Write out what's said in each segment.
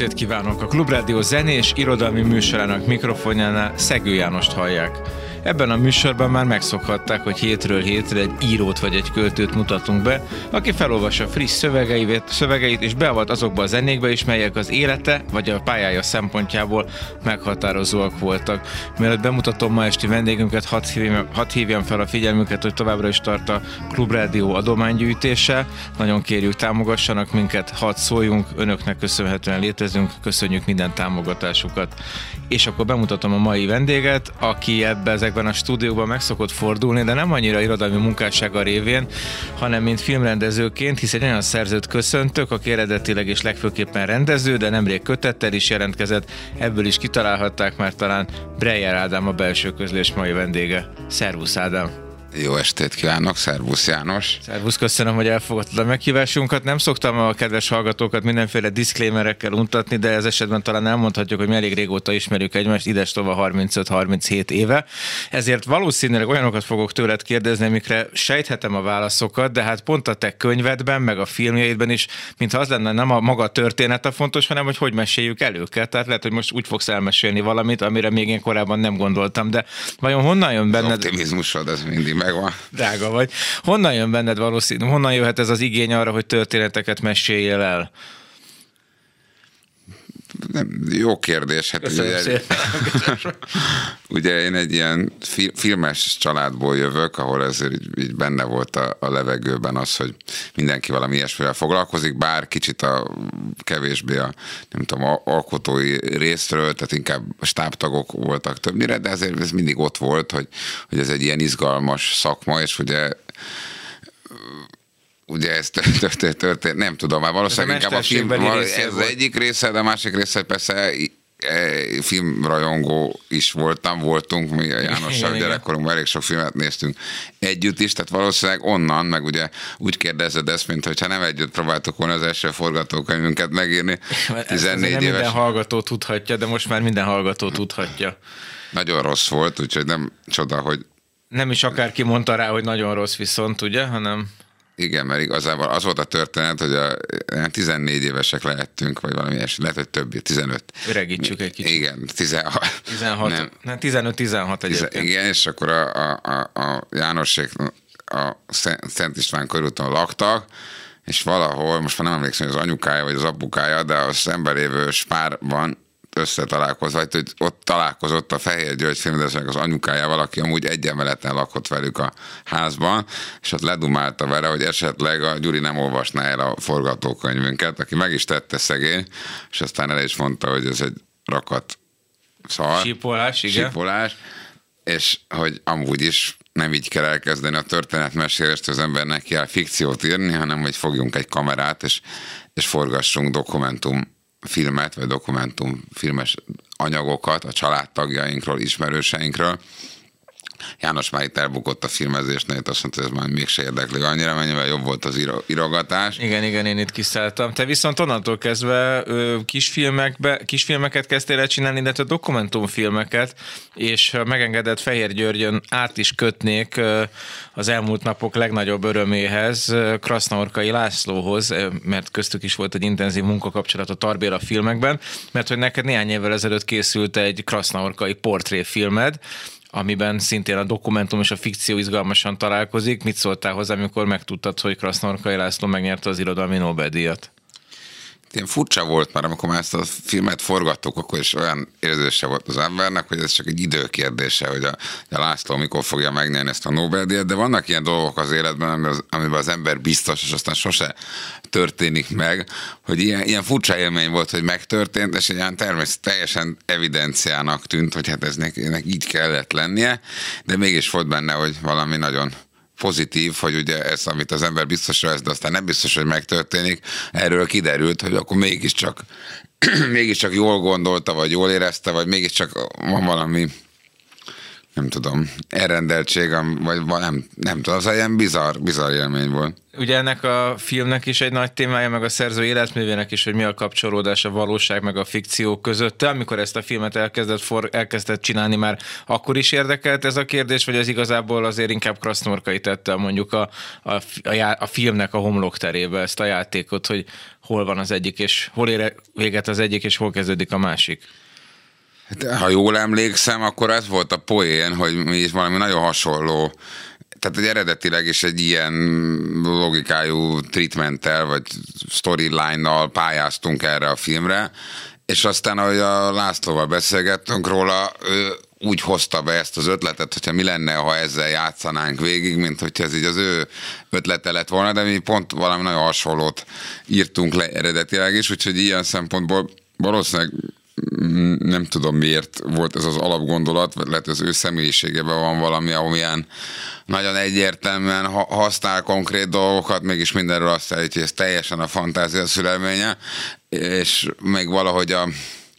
estét kívánok! A Klubrádió zenés irodalmi műsorának mikrofonjánál Szegő Jánost hallják. Ebben a műsorban már megszokhatták, hogy hétről hétre egy írót vagy egy költőt mutatunk be, aki felolvassa friss szövegeit, szövegeit és beavat azokba a zenékbe is, melyek az élete vagy a pályája szempontjából meghatározóak voltak. Mielőtt bemutatom ma esti vendégünket, hadd hívjam, hadd hívjam fel a figyelmüket, hogy továbbra is tart a Klubrádió adománygyűjtése. Nagyon kérjük, támogassanak minket, hadd szóljunk, önöknek köszönhetően létezünk, köszönjük minden támogatásukat. És akkor bemutatom a mai vendéget, aki ebbe ezekben a stúdióban meg szokott fordulni, de nem annyira irodalmi munkássága révén, hanem mint filmrendezőként, hisz egy olyan szerzőt köszöntök, aki eredetileg és legfőképpen rendező, de nemrég kötettel is jelentkezett, ebből is kitalálhatták már talán Breyer Ádám a belső közlés mai vendége. Szervusz Ádám! Jó estét kívánok, szervusz János! Szervusz, köszönöm, hogy elfogadtad a meghívásunkat. Nem szoktam a kedves hallgatókat mindenféle diszklémerekkel untatni, de ez esetben talán elmondhatjuk, hogy mi elég régóta ismerjük egymást, ides tova 35-37 éve. Ezért valószínűleg olyanokat fogok tőled kérdezni, amikre sejthetem a válaszokat, de hát pont a te könyvedben, meg a filmjeidben is, mintha az lenne nem a maga története fontos, hanem hogy hogy meséljük el őket. Tehát lehet, hogy most úgy fogsz elmesélni valamit, amire még én korábban nem gondoltam, de vajon honnan jön benned? Az optimizmusod az mindig megvan. Drága vagy. Honnan jön benned valószínű, honnan jöhet ez az igény arra, hogy történeteket meséljél el? Nem, jó kérdés. Hát ugye, ugye én egy ilyen fi, filmes családból jövök, ahol ez így, így benne volt a, a levegőben az, hogy mindenki valami ilyesmivel foglalkozik, bár kicsit a kevésbé a nem tudom, alkotói részről, tehát inkább stábtagok voltak többnyire, de ezért ez mindig ott volt, hogy, hogy ez egy ilyen izgalmas szakma, és ugye ugye ez történt, történt, nem tudom, már valószínűleg inkább a film, ez az egyik része, de a másik része persze filmrajongó is voltam, voltunk, mi a Jánossal gyerekkorunkban elég sok filmet néztünk együtt is, tehát valószínűleg onnan, meg ugye úgy kérdezed ezt, mint hogyha nem együtt próbáltuk volna az első forgatókönyvünket megírni. 14 nem éves. minden hallgató tudhatja, de most már minden hallgató tudhatja. Nagyon rossz volt, úgyhogy nem csoda, hogy nem is akárki mondta rá, hogy nagyon rossz viszont, ugye, hanem... Igen, mert igazából az volt a történet, hogy a 14 évesek lehettünk, vagy valami ilyesmi, lehet, hogy több, 15. Öregítsük egy kicsit. Igen, 16. 16 nem. nem 15-16 egyébként. Igen, és akkor a, a, a, a Jánosék a Szent István körúton laktak, és valahol, most már nem emlékszem, hogy az anyukája vagy az apukája, de a szemben lévő spárban összetalálkozva, hogy ott találkozott a Fehér György filmrendezőnek az anyukájával, aki amúgy egy emeleten lakott velük a házban, és ott ledumálta vele, hogy esetleg a Gyuri nem olvasná el a forgatókönyvünket, aki meg is tette szegény, és aztán el is mondta, hogy ez egy rakat szar. Sípolás, igen. Sípolás, és hogy amúgy is nem így kell elkezdeni a történetmesélést, az embernek kell fikciót írni, hanem hogy fogjunk egy kamerát, és, és forgassunk dokumentum filmet, vagy dokumentumfilmes anyagokat a családtagjainkról, ismerőseinkről. János már itt elbukott a filmezésnél, azt mondta, hogy ez már mégse érdekli annyira, mennyivel jobb volt az írogatás. Igen, igen, én itt kiszálltam. Te viszont onnantól kezdve kisfilmekbe, kisfilmeket kezdtél el csinálni, illetve dokumentumfilmeket, és megengedett Fehér Györgyön át is kötnék az elmúlt napok legnagyobb öröméhez, Krasznaorkai Lászlóhoz, mert köztük is volt egy intenzív munkakapcsolat a Tarbéla filmekben, mert hogy neked néhány évvel ezelőtt készült egy Krasznaorkai portréfilmed, amiben szintén a dokumentum és a fikció izgalmasan találkozik. Mit szóltál hozzá, amikor megtudtad, hogy Krasznorkai László megnyerte az irodalmi Nobel-díjat? Ilyen furcsa volt már, amikor már ezt a filmet forgattuk, akkor is olyan érzése volt az embernek, hogy ez csak egy időkérdése, hogy a, a László mikor fogja megnyerni ezt a Nobel-díjat, de vannak ilyen dolgok az életben, amiben az, amiben az ember biztos, és aztán sose történik meg, hogy ilyen, ilyen furcsa élmény volt, hogy megtörtént, és egy ilyen természet teljesen evidenciának tűnt, hogy hát ez neki, így kellett lennie, de mégis volt benne, hogy valami nagyon pozitív, hogy ugye ez, amit az ember biztos vesz, de aztán nem biztos, hogy megtörténik, erről kiderült, hogy akkor mégiscsak, mégiscsak jól gondolta, vagy jól érezte, vagy mégiscsak van valami nem tudom, elrendeltség, vagy nem, nem tudom, az ilyen bizarr, bizarr élmény volt. Ugye ennek a filmnek is egy nagy témája, meg a szerző életművének is, hogy mi a kapcsolódás a valóság meg a fikció között. Amikor ezt a filmet elkezdett, for, elkezdett csinálni, már akkor is érdekelt ez a kérdés, vagy ez igazából azért inkább Krasznorkai tette mondjuk a, a, a, a filmnek a homlokterébe ezt a játékot, hogy hol van az egyik, és hol ér véget az egyik, és hol kezdődik a másik? Hát, ha jól emlékszem, akkor ez volt a poén, hogy mi is valami nagyon hasonló tehát egy eredetileg is egy ilyen logikájú treatmenttel, vagy storyline-nal pályáztunk erre a filmre, és aztán, ahogy a Lászlóval beszélgettünk róla, ő úgy hozta be ezt az ötletet, hogyha mi lenne, ha ezzel játszanánk végig, mint hogyha ez így az ő ötlete lett volna, de mi pont valami nagyon hasonlót írtunk le eredetileg is, úgyhogy ilyen szempontból valószínűleg nem tudom miért volt ez az alapgondolat, vagy lehet az ő személyiségében van valami, amilyen nagyon egyértelműen használ konkrét dolgokat, mégis mindenről azt állít, hogy ez teljesen a fantázia szüleménye, és még valahogy a,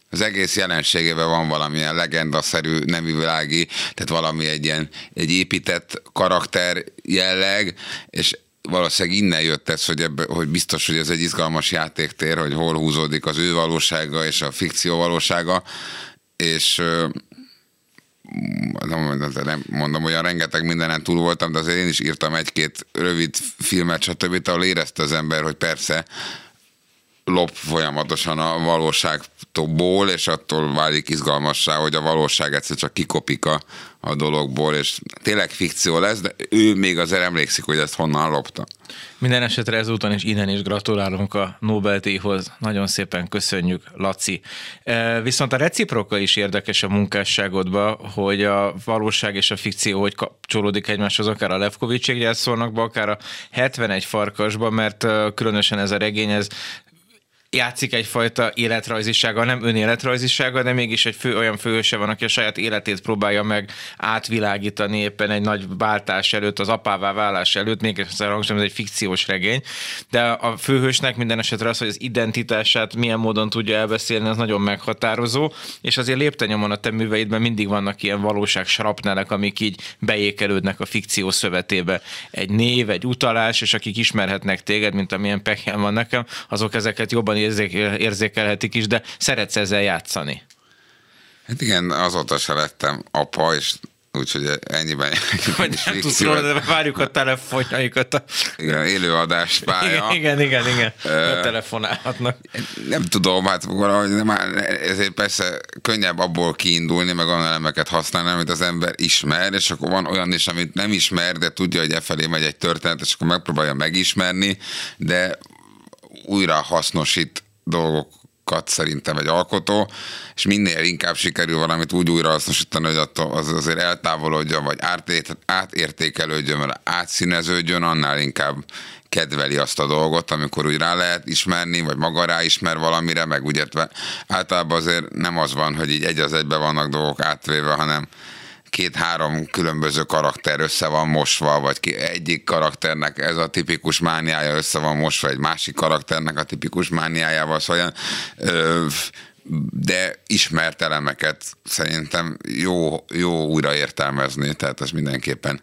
az egész jelenségében van valamilyen legendaszerű, neművilági, tehát valami egy ilyen egy épített karakter jelleg, és valószínűleg innen jött ez, hogy, ebbe, hogy biztos, hogy ez egy izgalmas játéktér, hogy hol húzódik az ő valósága és a fikció valósága, és nem mondom, olyan rengeteg mindenen túl voltam, de azért én is írtam egy-két rövid filmet, stb., ahol érezte az ember, hogy persze lop folyamatosan a valóságból, és attól válik izgalmassá, hogy a valóság egyszer csak kikopik a, a dologból, és tényleg fikció lesz, de ő még azért emlékszik, hogy ezt honnan lopta. Minden esetre ezúton is innen is gratulálunk a Nobel-díjhoz. Nagyon szépen köszönjük, Laci. E, viszont a reciproka is érdekes a munkásságodba, hogy a valóság és a fikció hogy kapcsolódik egymáshoz, akár a Levkovicsék gyászolnak be, akár a 71 farkasba, mert e, különösen ez a regény, ez játszik egyfajta életrajzisággal, nem önéletrajzisággal, de mégis egy fő, olyan főhőse van, aki a saját életét próbálja meg átvilágítani éppen egy nagy váltás előtt, az apává válás előtt, még egyszer hangsúlyom, ez egy fikciós regény, de a főhősnek minden esetre az, hogy az identitását milyen módon tudja elbeszélni, az nagyon meghatározó, és azért léptenyomon a te műveidben mindig vannak ilyen valóság srapnelek, amik így beékelődnek a fikció szövetébe. Egy név, egy utalás, és akik ismerhetnek téged, mint amilyen pekjen van nekem, azok ezeket jobban érzékelhetik is, de szeretsz ezzel játszani. Hát igen, azóta se lettem apa, és úgyhogy ennyiben. Hogy nem tudsz róla, de várjuk a telefonjaikat. A... Igen, élőadás pálya. Igen, igen, igen. igen. Telefonálhatnak. Nem tudom, hát valahogy nem, ezért persze könnyebb abból kiindulni, meg olyan elemeket használni, amit az ember ismer, és akkor van olyan is, amit nem ismer, de tudja, hogy e felé megy egy történet, és akkor megpróbálja megismerni, de újra hasznosít dolgokat szerintem egy alkotó, és minél inkább sikerül valamit úgy újra hasznosítani, hogy attól az azért eltávolodjon, vagy átértékelődjön, vagy átszíneződjön, annál inkább kedveli azt a dolgot, amikor úgy rá lehet ismerni, vagy maga rá ismer valamire, meg úgy értve. Általában azért nem az van, hogy így egy az egybe vannak dolgok átvéve, hanem két-három különböző karakter össze van mosva, vagy egyik karakternek ez a tipikus mániája össze van mosva egy másik karakternek a tipikus mániájával, szóval ö, de ismert elemeket szerintem jó, jó újra értelmezni, tehát ez mindenképpen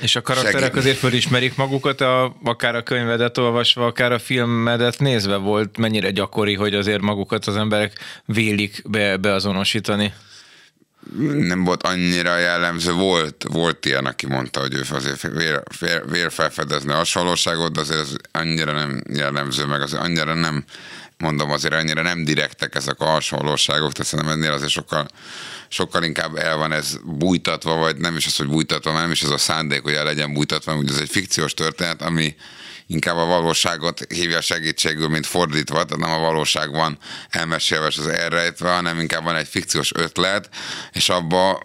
és a karakterek segít. azért fölismerik magukat, a, akár a könyvedet olvasva, akár a filmedet nézve volt, mennyire gyakori, hogy azért magukat az emberek vélik be, beazonosítani? Nem volt annyira jellemző. Volt, volt ilyen, aki mondta, hogy ő azért vér, vér, vér felfedezni a hasonlóságot, de azért ez annyira nem jellemző, meg azért annyira nem, mondom, azért annyira nem direktek ezek a hasonlóságok, tehát szerintem ennél azért sokkal, sokkal inkább el van ez bújtatva, vagy nem is az, hogy bújtatva, nem is ez a szándék, hogy el legyen bújtatva, hogy ez egy fikciós történet, ami, inkább a valóságot hívja segítségül, mint fordítva, tehát nem a valóság van elmesélve és az elrejtve, hanem inkább van egy fikciós ötlet, és abba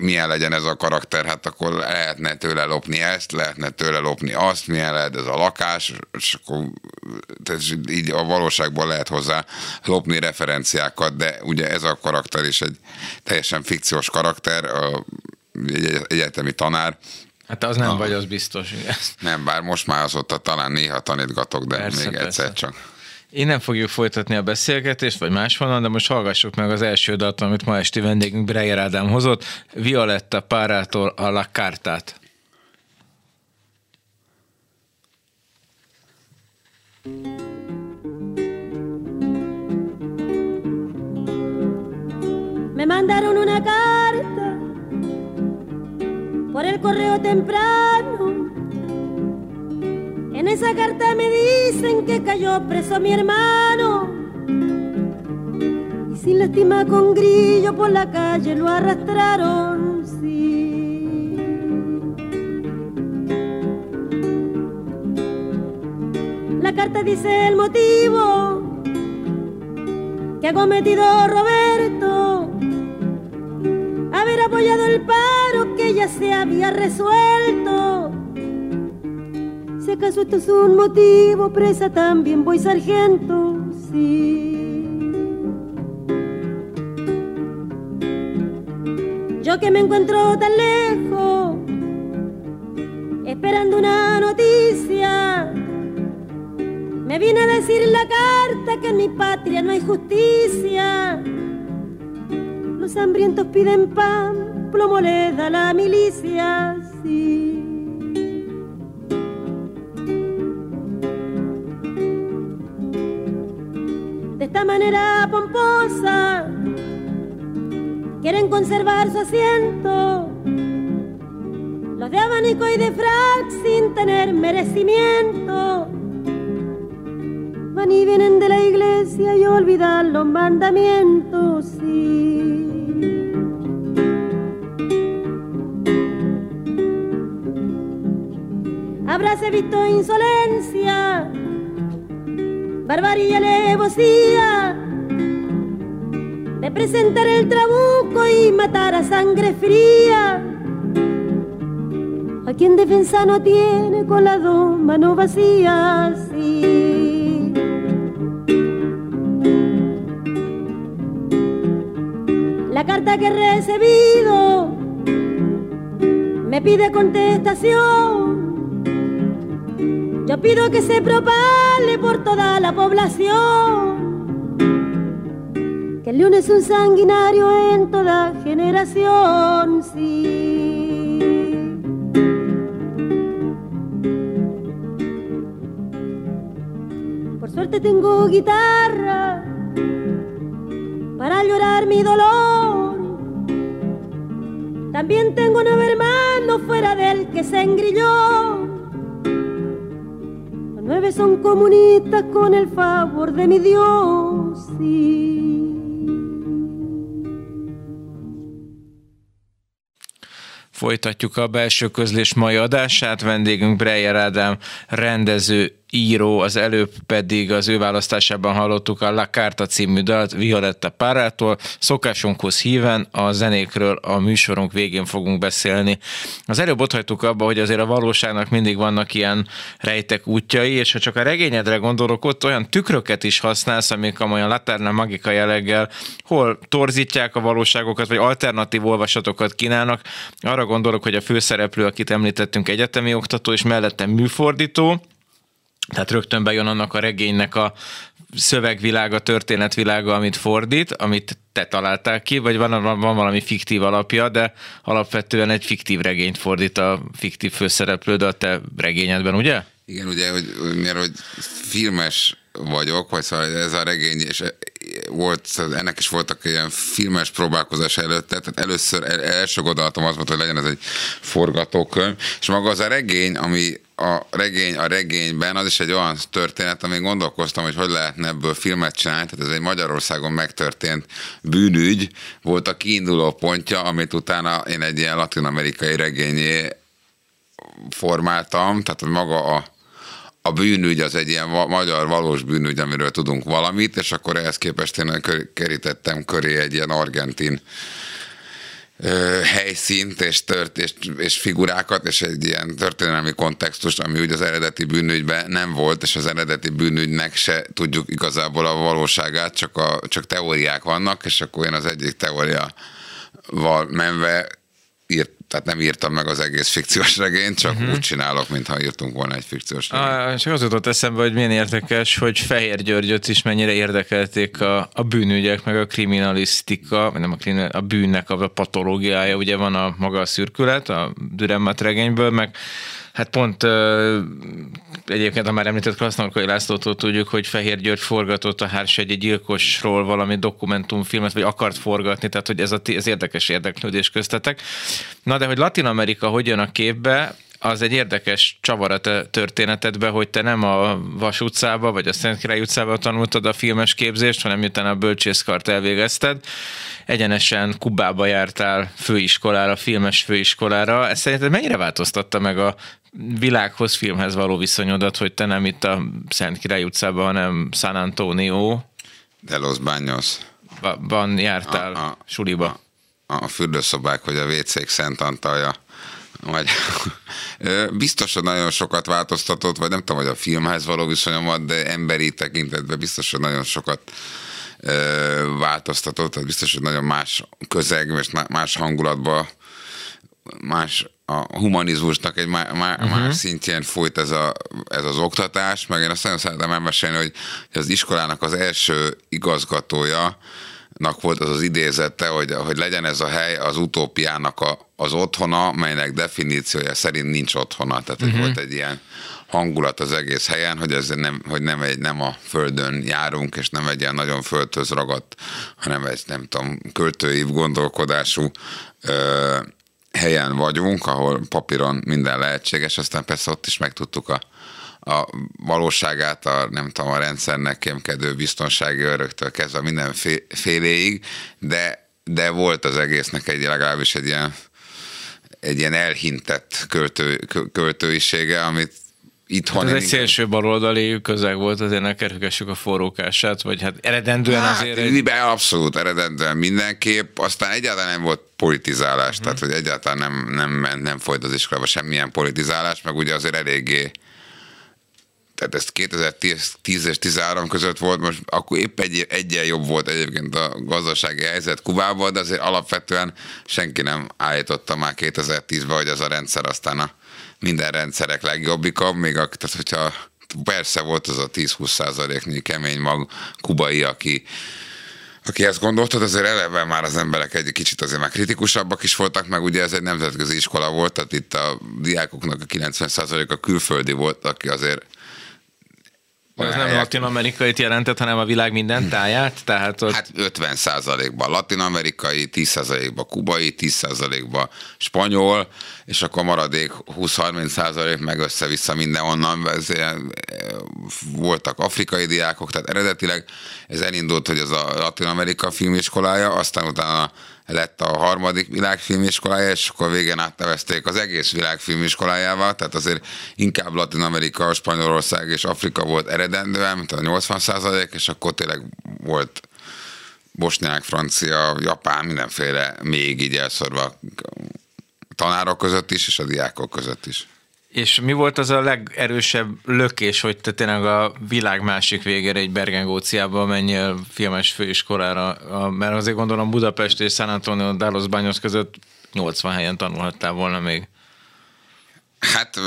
milyen legyen ez a karakter, hát akkor lehetne tőle lopni ezt, lehetne tőle lopni azt, milyen lehet ez a lakás, és akkor tehát így a valóságból lehet hozzá lopni referenciákat, de ugye ez a karakter is egy teljesen fikciós karakter, egy egyetemi tanár, Hát az nem ah. vagy, az biztos. Igen. Nem, bár most már azóta talán néha tanítgatok, de persze, még persze. egyszer csak. Innen fogjuk folytatni a beszélgetést, vagy máshonnan, de most hallgassuk meg az első datot, amit ma esti vendégünk Breyer Ádám hozott, Violetta Párától a La Cartát. Me mandaron una carta por el correo temprano. En esa carta me dicen que cayó preso mi hermano. Y sin lástima con grillo por la calle lo arrastraron, sí. La carta dice el motivo que ha cometido Roberto haber apoyado el paro que ya se había resuelto. Si acaso esto es un motivo, presa también voy sargento, sí. Yo que me encuentro tan lejos, esperando una noticia, me vine a decir la carta que en mi patria no hay justicia los hambrientos piden pan, plomo le da la milicia, sí. De esta manera pomposa, quieren conservar su asiento. Los de abanico y de frac sin tener merecimiento. Van y vienen de la iglesia y olvidan los mandamientos, sí. Habráse visto insolencia, barbarie y alevosía de presentar el trabuco y matar a sangre fría. A quien defensa no tiene con las dos manos vacías. La carta que he recibido me pide contestación yo pido que se propale por toda la población. Que el león es un sanguinario en toda generación, sí. Por suerte tengo guitarra para llorar mi dolor. También tengo un hermano fuera del que se engrilló nueve son comunistas con el favor de mi Dios. Sí. Folytatjuk a belső közlés mai adását. Vendégünk Breyer Ádám rendező, író, az előbb pedig az ő választásában hallottuk a La Carta című dalt Violetta Párától. Szokásunkhoz híven a zenékről a műsorunk végén fogunk beszélni. Az előbb ott hagytuk abba, hogy azért a valóságnak mindig vannak ilyen rejtek útjai, és ha csak a regényedre gondolok, ott olyan tükröket is használsz, amik olyan Laterna magika jelleggel hol torzítják a valóságokat, vagy alternatív olvasatokat kínálnak. Arra gondolok, hogy a főszereplő, akit említettünk, egyetemi oktató, és mellette műfordító, tehát rögtön bejön annak a regénynek a szövegvilága, történetvilága, amit fordít, amit te találtál ki, vagy van, van valami fiktív alapja, de alapvetően egy fiktív regényt fordít a fiktív főszereplőd a te regényedben, ugye? Igen, ugye, hogy, mert hogy filmes vagyok, vagy szóval ez a regény, és volt, ennek is voltak ilyen filmes próbálkozás előtte, tehát először első gondolatom az volt, hogy legyen ez egy forgatókönyv, és maga az a regény, ami a regény a regényben, az is egy olyan történet, amin gondolkoztam, hogy hogy lehetne ebből filmet csinálni, tehát ez egy Magyarországon megtörtént bűnügy, volt a kiinduló pontja, amit utána én egy ilyen latin-amerikai regényé formáltam, tehát maga a a bűnügy az egy ilyen magyar valós bűnügy, amiről tudunk valamit, és akkor ehhez képest én kerítettem köré egy ilyen argentin ö, helyszínt és, tört, és, és figurákat, és egy ilyen történelmi kontextust, ami úgy az eredeti bűnügyben nem volt, és az eredeti bűnügynek se tudjuk igazából a valóságát, csak, a, csak teóriák vannak, és akkor én az egyik teóriaval menve írt, tehát nem írtam meg az egész fikciós regényt, csak uh-huh. úgy csinálok, mintha írtunk volna egy fikciós regényt. A, csak az jutott eszembe, hogy milyen érdekes, hogy Fehér Györgyöt is mennyire érdekelték a, a bűnügyek, meg a kriminalisztika, nem a, kriminal, a bűnnek a patológiája, ugye van a maga a szürkület, a Dürrenmatt regényből, meg Hát pont egyébként a már említett Krasznorkai Lászlótól tudjuk, hogy Fehér György forgatott a Hársegyi gyilkosról valami dokumentumfilmet, vagy akart forgatni, tehát hogy ez, a, ez érdekes érdeklődés köztetek. Na de hogy Latin Amerika hogy jön a képbe, az egy érdekes csavar a történetedbe, hogy te nem a Vas utcába, vagy a Szent Király utcába tanultad a filmes képzést, hanem miután a bölcsészkart elvégezted, egyenesen Kubába jártál főiskolára, filmes főiskolára. Ez szerinted mennyire változtatta meg a világhoz, filmhez való viszonyodat, hogy te nem itt a Szent Király utcában, hanem San Antonio. De Los Baños. Van jártál a, a, suliba. A, a fürdőszobák, hogy a WC-k Szent Antalja. Vagy, biztos, hogy nagyon sokat változtatott, vagy nem tudom, hogy a filmhez való viszonyomat, de emberi tekintetben biztos, hogy nagyon sokat változtatott, tehát biztos, hogy nagyon más közeg, és más hangulatban, más a humanizmusnak egy má, má, uh-huh. más szintjén folyt ez, a, ez az oktatás, meg én azt nagyon szeretem elmesélni, hogy az iskolának az első igazgatója, volt az az idézete, hogy, hogy legyen ez a hely az utópiának a, az otthona, melynek definíciója szerint nincs otthona. Tehát uh-huh. volt egy ilyen hangulat az egész helyen, hogy ez nem, hogy nem, egy, nem a földön járunk, és nem egy ilyen nagyon földhöz ragadt, hanem egy, nem tudom, költői gondolkodású ö, helyen vagyunk, ahol papíron minden lehetséges, aztán persze ott is megtudtuk a, a valóságát, a, nem tudom, a rendszernek kémkedő biztonsági öröktől kezdve mindenféléig, de, de volt az egésznek egy legalábbis egy ilyen, egy ilyen elhintett költő, költőisége, amit itthon. Hát ez egy szélső baloldali közeg volt, azért ne kerülgessük a forrókását, vagy hát eredendően hát, azért... Egy... Abszolút eredendően mindenképp, aztán egyáltalán nem volt politizálás, uh-huh. tehát hogy egyáltalán nem, nem, nem folyt az iskolába semmilyen politizálás, meg ugye azért eléggé tehát ez 2010 és 13 között volt, most akkor épp egy, egyen jobb volt egyébként a gazdasági helyzet Kubában, de azért alapvetően senki nem állította már 2010-ben, hogy ez a rendszer aztán a minden rendszerek legjobbika, még a, tehát hogyha persze volt az a 10-20 százaléknyi kemény mag kubai, aki aki ezt gondoltad, azért eleve már az emberek egy kicsit azért már kritikusabbak is voltak, meg ugye ez egy nemzetközi iskola volt, tehát itt a diákoknak a 90%-a külföldi volt, aki azért ez nem latin-amerikait jelentett, hanem a világ minden táját? Tehát ott... Hát 50 százalékban latin-amerikai, 10 százalékban kubai, 10 százalékban spanyol, és akkor maradék 20-30 százalék meg össze-vissza mindenhonnan. Eh, voltak afrikai diákok, tehát eredetileg ez elindult, hogy az a Latin-Amerika filmiskolája, aztán utána lett a harmadik világfilmiskolája, és akkor végén átnevezték az egész világfilmiskolájával, tehát azért inkább Latin Amerika, Spanyolország és Afrika volt eredendően, mint a 80 százalék, és akkor tényleg volt bosnyák, francia, japán, mindenféle még így elszorva tanárok között is, és a diákok között is. És mi volt az a legerősebb lökés, hogy te tényleg a világ másik végére egy Bergengóciába menjél filmes főiskolára? Mert azért gondolom Budapest és San Antonio, Dallas Bányos között 80 helyen tanulhattál volna még. Hát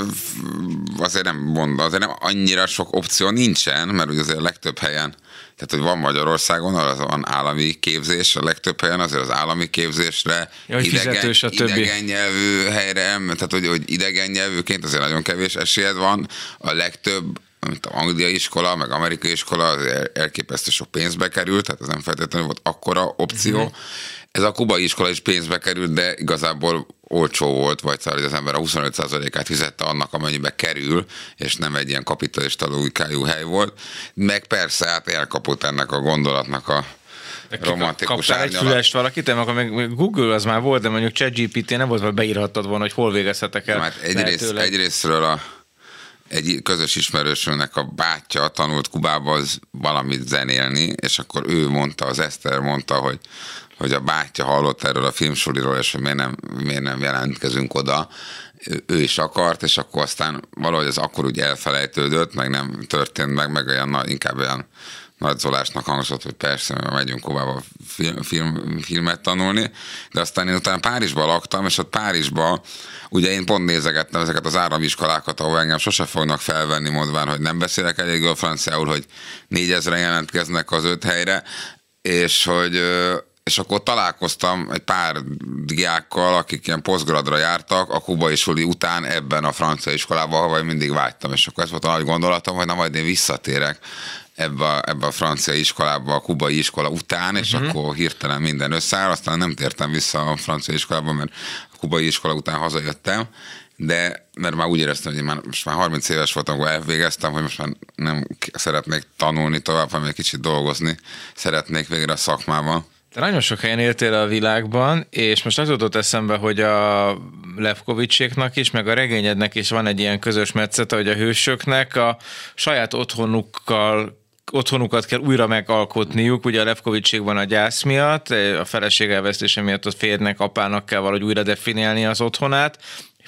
azért nem mond, azért nem annyira sok opció nincsen, mert ugye azért a legtöbb helyen tehát, hogy van Magyarországon, az van állami képzés, a legtöbb helyen azért az állami képzésre ja, idegen, a többi. idegen nyelvű helyre, tehát hogy, hogy idegen nyelvűként azért nagyon kevés esélyed van. A legtöbb mint a angliai iskola, meg amerikai iskola, az elképesztő sok pénzbe került, tehát ez nem feltétlenül volt akkora opció. Uh-huh. Ez a kubai iskola is pénzbe került, de igazából olcsó volt, vagy szóval, hogy az ember a 25%-át fizette annak, amennyibe kerül, és nem egy ilyen kapitalista logikájú hely volt. Meg persze, hát elkapott ennek a gondolatnak a romantikus Kaptál egy fülest valakit, akkor meg Google az már volt, de mondjuk ChatGPT nem volt, hogy beírhattad volna, hogy hol végezhetek el. Hát egyrészt, egyrésztről a egy közös ismerősünknek a bátyja tanult Kubába az valamit zenélni, és akkor ő mondta, az Eszter mondta, hogy hogy a bátyja hallott erről a filmsuliról, és hogy miért nem, miért nem jelentkezünk oda, ő is akart, és akkor aztán valahogy ez akkor úgy elfelejtődött, meg nem történt meg, meg olyan, inkább olyan nagy Zolásnak hangzott, hogy persze, megyünk Kubába film, film, filmet tanulni, de aztán én utána Párizsban laktam, és ott Párizsban ugye én pont nézegettem ezeket az áramiskolákat, ahol engem sose fognak felvenni, mondván, hogy nem beszélek elég a franciául, hogy négyezre jelentkeznek az öt helyre, és hogy és akkor találkoztam egy pár diákkal, akik ilyen posztgradra jártak, a kubai suli után ebben a francia iskolában, ahol mindig vágytam, és akkor ez volt a nagy gondolatom, hogy na majd én visszatérek ebbe a, ebbe a francia iskolába, a kubai iskola után, és uh-huh. akkor hirtelen minden összeáll, aztán nem tértem vissza a francia iskolába, mert a kubai iskola után hazajöttem, de mert már úgy éreztem, hogy én már, most már 30 éves voltam, akkor elvégeztem, hogy most már nem szeretnék tanulni tovább, hanem egy kicsit dolgozni szeretnék végre a szakmában. Te nagyon sok helyen éltél a világban, és most az jutott eszembe, hogy a Levkovicséknak is, meg a regényednek is van egy ilyen közös metszete, hogy a hősöknek. A saját otthonukkal otthonukat kell újra megalkotniuk, ugye a Levkovicsék van a gyász miatt, a feleség elvesztése miatt a férnek, apának kell valahogy újra definiálni az otthonát,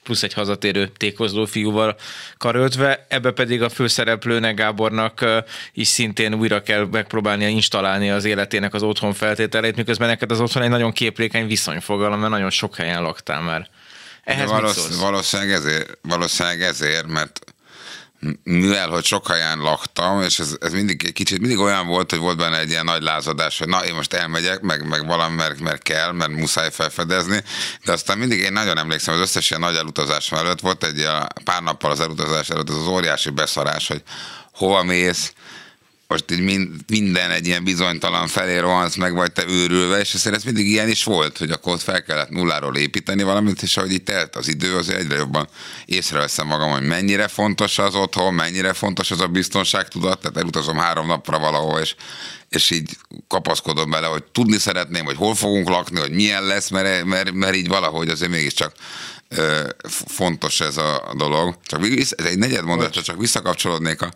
plusz egy hazatérő tékozló fiúval karöltve, ebbe pedig a főszereplőnek Gábornak is szintén újra kell megpróbálnia installálni az életének az otthon feltételeit, miközben neked az otthon egy nagyon képlékeny viszonyfogalom, mert nagyon sok helyen laktál már. Ehhez valósz, valószínűleg ezért, valószínűleg ezért, mert mivel, hogy sok helyen laktam, és ez, ez mindig kicsit mindig olyan volt, hogy volt benne egy ilyen nagy lázadás, hogy na, én most elmegyek, meg, meg valami, mert, mert kell, mert muszáj felfedezni, de aztán mindig én nagyon emlékszem, az összes ilyen nagy elutazásom előtt volt egy pár nappal az elutazás előtt, az az óriási beszarás, hogy hova mész, most így minden egy ilyen bizonytalan felé rohansz meg, vagy te őrülve, és ez mindig ilyen is volt, hogy akkor ott fel kellett nulláról építeni valamit, és ahogy itt telt az idő, azért egyre jobban észreveszem magam, hogy mennyire fontos az otthon, mennyire fontos az a biztonságtudat, tehát elutazom három napra valahol, és, és így kapaszkodom bele, hogy tudni szeretném, hogy hol fogunk lakni, hogy milyen lesz, mert, mert, mert így valahogy azért mégiscsak fontos ez a dolog. Csak ez egy negyed mondat, csak visszakapcsolódnék a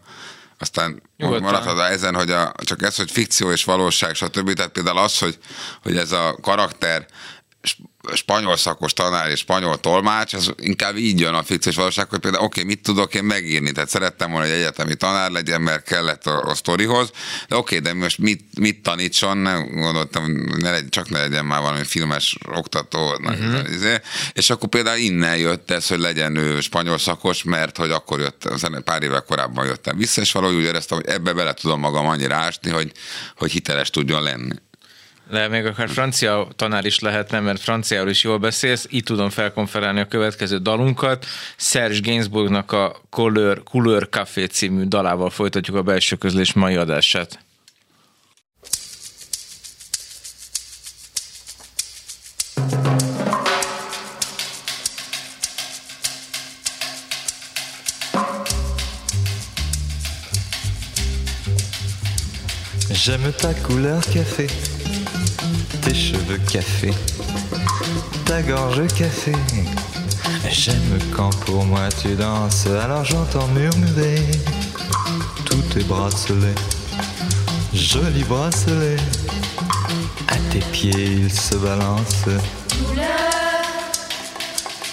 aztán maradhat ezen, hogy a, csak ez, hogy fikció és valóság, stb. Tehát például az, hogy, hogy ez a karakter spanyol szakos tanár és spanyol tolmács, az inkább így jön a fikciós valóság, hogy például oké, okay, mit tudok én megírni, tehát szerettem volna, hogy egyetemi tanár legyen, mert kellett a, a sztorihoz, de oké, okay, de most mit, mit tanítson, nem gondoltam, ne legyen, csak ne legyen már valami filmes oktató, uh-huh. és akkor például innen jött ez, hogy legyen ő spanyol szakos, mert hogy akkor jött, pár évvel korábban jöttem vissza, és valahogy úgy éreztem, hogy ebbe bele tudom magam annyira ásni, hogy, hogy hiteles tudjon lenni. De még akár francia tanár is lehetne, mert franciául is jól beszélsz. Itt tudom felkonferálni a következő dalunkat. Serge Gainsbourgnak a Couleur, Couleur Café című dalával folytatjuk a belső közlés mai adását. J'aime ta couleur café tes cheveux café, ta gorge café. J'aime quand pour moi tu danses, alors j'entends murmurer tous tes bracelets, jolis bracelets. À tes pieds ils se balancent. Couleur,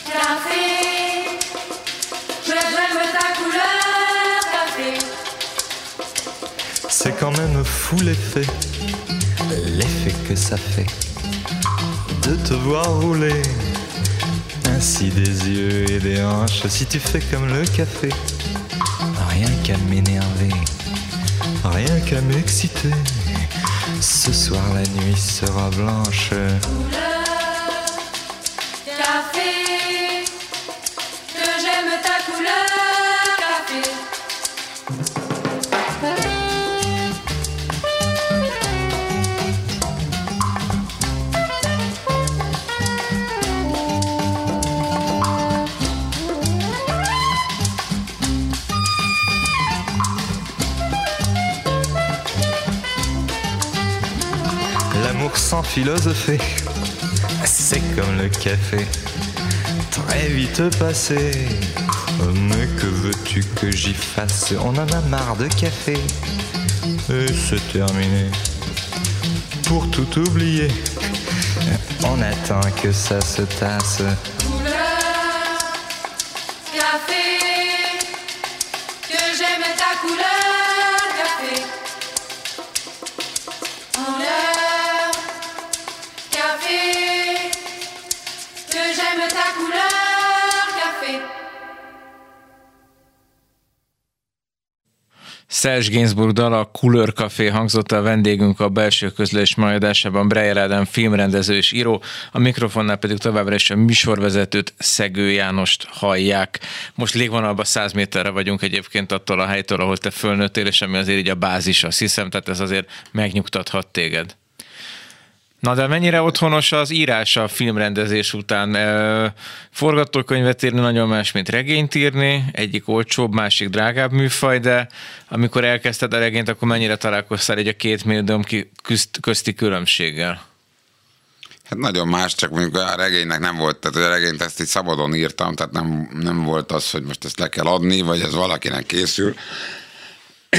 café, j'aime ta couleur café. C'est quand même fou l'effet l'effet que ça fait de te voir rouler. Ainsi des yeux et des hanches si tu fais comme le café. Rien qu'à m'énerver rien qu'à m'exciter. Ce soir la nuit sera blanche philosopher. C'est comme le café, très vite passé. Mais que veux-tu que j'y fasse? On en a marre de café. Et c'est terminé. Pour tout oublier, on attend que ça se tasse. Serge Gainsbourg dala Cooler Café hangzott a vendégünk a belső közlés majadásában Breyer Ádám filmrendező és író, a mikrofonnál pedig továbbra is a műsorvezetőt Szegő Jánost hallják. Most légvonalban 100 méterre vagyunk egyébként attól a helytől, ahol te fölnőttél, és ami azért így a bázis, azt hiszem, tehát ez azért megnyugtathat téged. Na de mennyire otthonos az írás a filmrendezés után? Forgatókönyvet írni nagyon más, mint regényt írni, egyik olcsóbb, másik drágább műfaj, de amikor elkezdted a regényt, akkor mennyire találkoztál egy a két médium közti különbséggel? Hát nagyon más, csak mondjuk a regénynek nem volt, tehát a regényt ezt így szabadon írtam, tehát nem, nem volt az, hogy most ezt le kell adni, vagy ez valakinek készül.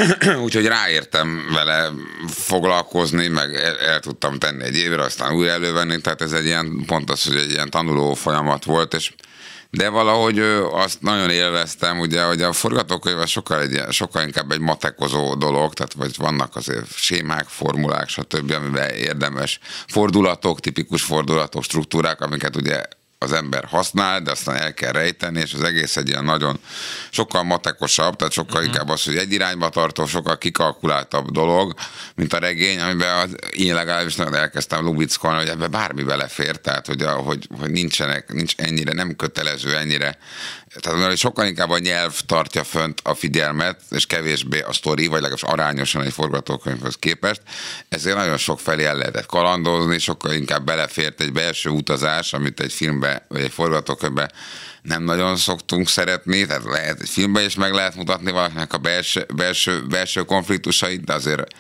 Úgyhogy ráértem vele foglalkozni, meg el, el tudtam tenni egy évre, aztán újra elővenni, tehát ez egy ilyen, pont az, hogy egy ilyen tanuló folyamat volt, és de valahogy azt nagyon élveztem, ugye, hogy a forgatókönyv sokkal, egy, sokkal inkább egy matekozó dolog, tehát vagy vannak azért sémák, formulák, stb., amiben érdemes fordulatok, tipikus fordulatok, struktúrák, amiket ugye az ember használ, de aztán el kell rejteni, és az egész egy ilyen nagyon sokkal matekosabb, tehát sokkal uh-huh. inkább az, hogy egy irányba tartó, sokkal kikalkuláltabb dolog, mint a regény, amiben az, én legalábbis nagyon elkezdtem lubickolni, hogy ebbe bármi belefér, tehát hogy, a, hogy, hogy nincsenek, nincs ennyire, nem kötelező ennyire. Tehát sokkal inkább a nyelv tartja fönt a figyelmet, és kevésbé a sztori, vagy legalábbis arányosan egy forgatókönyvhöz képest. Ezért nagyon sok felé el lehetett kalandozni, sokkal inkább belefért egy belső utazás, amit egy filmbe, vagy egy forgatókönyvbe nem nagyon szoktunk szeretni, tehát lehet egy filmben is meg lehet mutatni valakinek a belső, belső, belső konfliktusait, de azért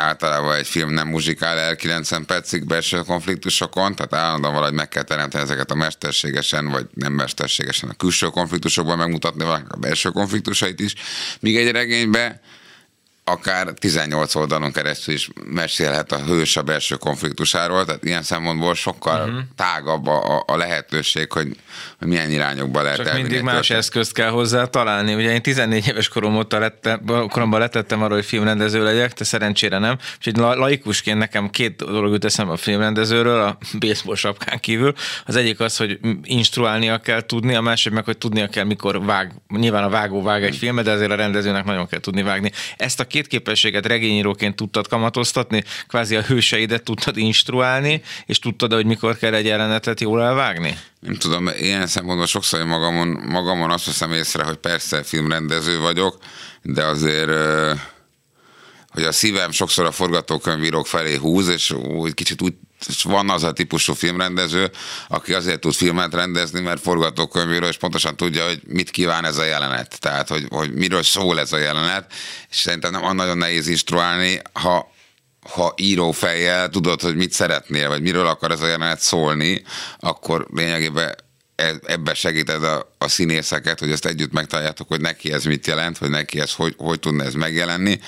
általában egy film nem muzsikál el 90 percig belső konfliktusokon, tehát állandóan valahogy meg kell teremteni ezeket a mesterségesen, vagy nem mesterségesen a külső konfliktusokban megmutatni valakinek a belső konfliktusait is. Míg egy regényben akár 18 oldalon keresztül is mesélhet a hős a belső konfliktusáról, tehát ilyen szempontból sokkal uh-huh. tágabb a, a lehetőség, hogy, hogy milyen irányokba lehet Csak mindig egy más történetet. eszközt kell hozzá találni. Ugye én 14 éves korom óta lettem, koromban letettem arra, hogy filmrendező legyek, de szerencsére nem. Úgyhogy la- laikusként nekem két dolog jut eszembe a filmrendezőről, a baseball sapkán kívül. Az egyik az, hogy instruálnia kell tudni, a másik meg, hogy tudnia kell, mikor vág. Nyilván a vágó vág egy filmet, de azért a rendezőnek nagyon kell tudni vágni. Ezt a két képességet regényíróként tudtad kamatoztatni, kvázi a hőseidet tudtad instruálni, és tudtad, hogy mikor kell egy jelenetet jól elvágni? Nem tudom, ilyen szempontból sokszor én magamon, magamon azt veszem észre, hogy persze filmrendező vagyok, de azért hogy a szívem sokszor a forgatókönyvírók felé húz, és úgy kicsit úgy és van az a típusú filmrendező, aki azért tud filmet rendezni, mert forgatókönyvíró, és pontosan tudja, hogy mit kíván ez a jelenet. Tehát, hogy, hogy miről szól ez a jelenet, és szerintem nem nagyon nehéz instruálni, ha ha író fejjel tudod, hogy mit szeretnél, vagy miről akar ez a jelenet szólni, akkor lényegében e- ebbe segíted a, a színészeket, hogy ezt együtt megtaláljátok, hogy neki ez mit jelent, hogy neki ez hogy, hogy tudna ez megjelenni.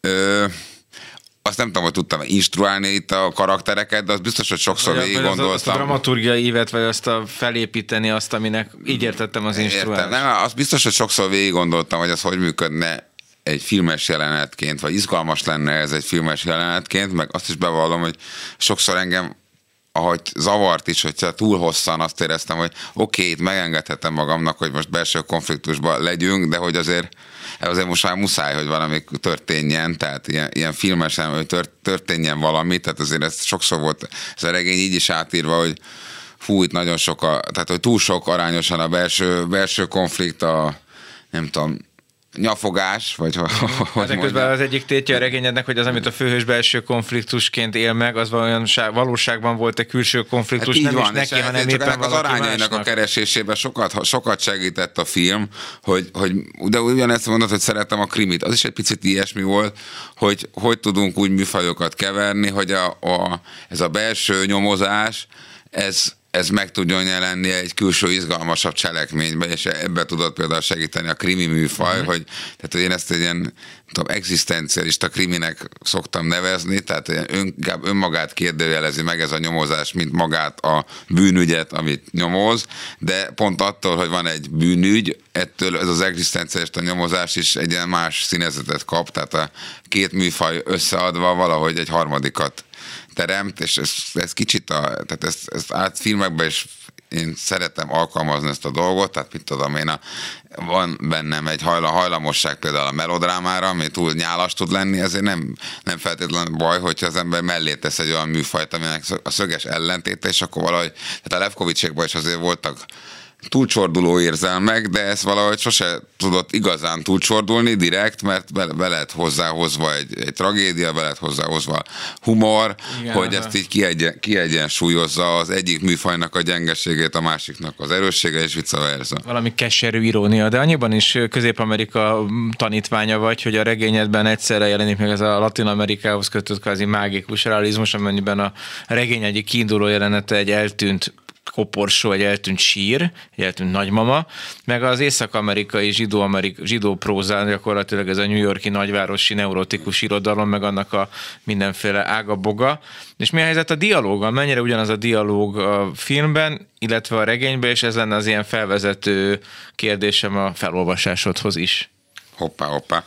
Ö, azt nem tudom, hogy tudtam instruálni itt a karaktereket, de az biztos, hogy sokszor Vagy, végig az, azt a gondoltam. dramaturgiai ívet, vagy azt a felépíteni azt, aminek így értettem az Értem. instruálást. Nem, az biztos, hogy sokszor végig gondoltam, hogy ez hogy működne egy filmes jelenetként, vagy izgalmas lenne ez egy filmes jelenetként, meg azt is bevallom, hogy sokszor engem ahogy zavart is, hogyha túl hosszan azt éreztem, hogy oké, okay, itt megengedhetem magamnak, hogy most belső konfliktusban legyünk, de hogy azért azért most már muszáj, hogy valami történjen, tehát ilyen, ilyen filmesen, hogy tört, történjen valami, tehát azért ez sokszor volt, ez a regény így is átírva, hogy fú, itt nagyon sok, a, tehát hogy túl sok arányosan a belső, belső konflikt, a nem tudom, nyafogás, vagy hogy, Hát közben az egyik tétje a regényednek, hogy az, amit a főhős belső konfliktusként él meg, az valóság, valóságban volt egy külső konfliktus, Hát nem van, is neki, és hanem éppen ennek az arányainak a keresésében sokat, sokat segített a film, hogy, hogy de ugyanezt mondod, hogy szeretem a krimit, az is egy picit ilyesmi volt, hogy hogy tudunk úgy műfajokat keverni, hogy a, a, ez a belső nyomozás, ez, ez meg tudjon jelenni egy külső izgalmasabb cselekményben, és ebbe tudott például segíteni a krimi műfaj, Mhm. hogy, tehát hogy én ezt egy ilyen tudom, egzisztencialista kriminek szoktam nevezni, tehát ön, inkább önmagát kérdőjelezi meg ez a nyomozás, mint magát a bűnügyet, amit nyomoz, de pont attól, hogy van egy bűnügy, ettől ez az egzisztencialista nyomozás is egy ilyen más színezetet kap, tehát a két műfaj összeadva valahogy egy harmadikat teremt, és ez, ez kicsit, a, tehát ezt, ezt át filmekben is én szeretem alkalmazni ezt a dolgot, tehát mit tudom én, a, van bennem egy hajla, hajlamosság például a melodrámára, ami túl nyálas tud lenni, ezért nem, nem feltétlenül baj, hogyha az ember mellé tesz egy olyan műfajt, aminek a szöges ellentéte, és akkor valahogy, tehát a Levkovicsékban is azért voltak túlcsorduló érzelmek, de ezt valahogy sose tudott igazán túlcsordulni direkt, mert be, be lett hozzáhozva egy, egy tragédia, be lett hozzáhozva humor, Igen, hogy ezt így kiegyen, kiegyensúlyozza az egyik műfajnak a gyengeségét, a másiknak az erőssége, és vice versa. Valami keserű irónia, de annyiban is Közép-Amerika tanítványa vagy, hogy a regényedben egyszerre jelenik meg ez a Latin Amerikához kötött kvázi mágikus realizmus, amennyiben a regény egyik kiinduló jelenete egy eltűnt koporsó, egy eltűnt sír, egy eltűnt nagymama, meg az észak-amerikai zsidó, amerik, zsidó prózán gyakorlatilag ez a New Yorki nagyvárosi neurotikus irodalom, meg annak a mindenféle ágaboga. És mi a helyzet a dialóggal? Mennyire ugyanaz a dialóg a filmben, illetve a regényben, és ez lenne az ilyen felvezető kérdésem a felolvasásodhoz is. Hoppá, hoppá.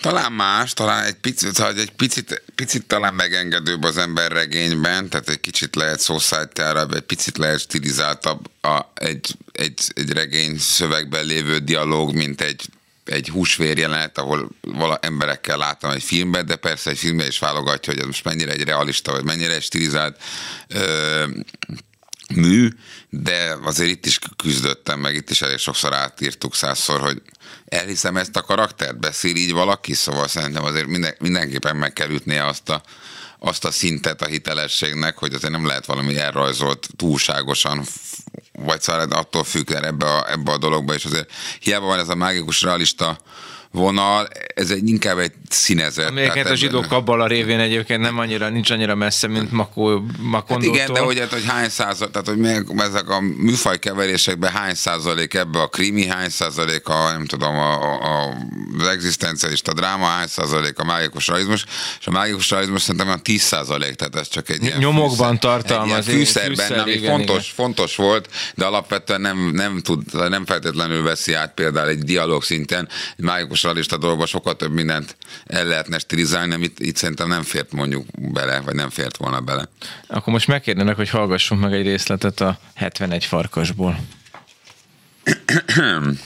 Talán más, talán egy picit, hogy egy picit, picit talán megengedőbb az ember regényben, tehát egy kicsit lehet szószájtárabb, egy picit lehet stilizáltabb a, egy, egy, egy regény szövegben lévő dialóg, mint egy, egy húsvér jelenet, ahol vala emberekkel láttam egy filmben, de persze egy filmben is válogatja, hogy ez most mennyire egy realista, vagy mennyire egy stilizált ö, mű, de azért itt is küzdöttem, meg itt is elég sokszor átírtuk százszor, hogy elhiszem ezt a karaktert, beszél így valaki, szóval szerintem azért minden, mindenképpen meg kell ütnie azt a, azt a szintet a hitelességnek, hogy azért nem lehet valami elrajzolt túlságosan, vagy szóval attól függ ebbe a, ebbe a dologba, és azért hiába van ez a mágikus realista vonal, ez egy, inkább egy színezet. Amelyeket a zsidó kabbala révén egyébként nem annyira, nincs annyira messze, mint Makó, Makondótól. Hát igen, de hogy, hát, hogy hány százalék, tehát hogy még ezek a műfaj keverésekben hány százalék ebbe a krimi, hány százalék a, nem tudom, a, a, az egzisztencialista dráma, hány százalék a mágikus realizmus, és a mágikus realizmus szerintem a 10 százalék, tehát ez csak egy ilyen Nyomokban fűszer, tartalmaz. Egy ilyen fűszerben, fűszer, ami igen, fontos, igen. fontos volt, de alapvetően nem, nem, tud, nem feltétlenül veszi át például egy dialóg szinten, egy mágikus realista dolgokban sokkal több mindent el lehetne stilizálni, amit itt szerintem nem fért mondjuk bele, vagy nem fért volna bele. Akkor most megkérnének, hogy hallgassunk meg egy részletet a 71 farkasból.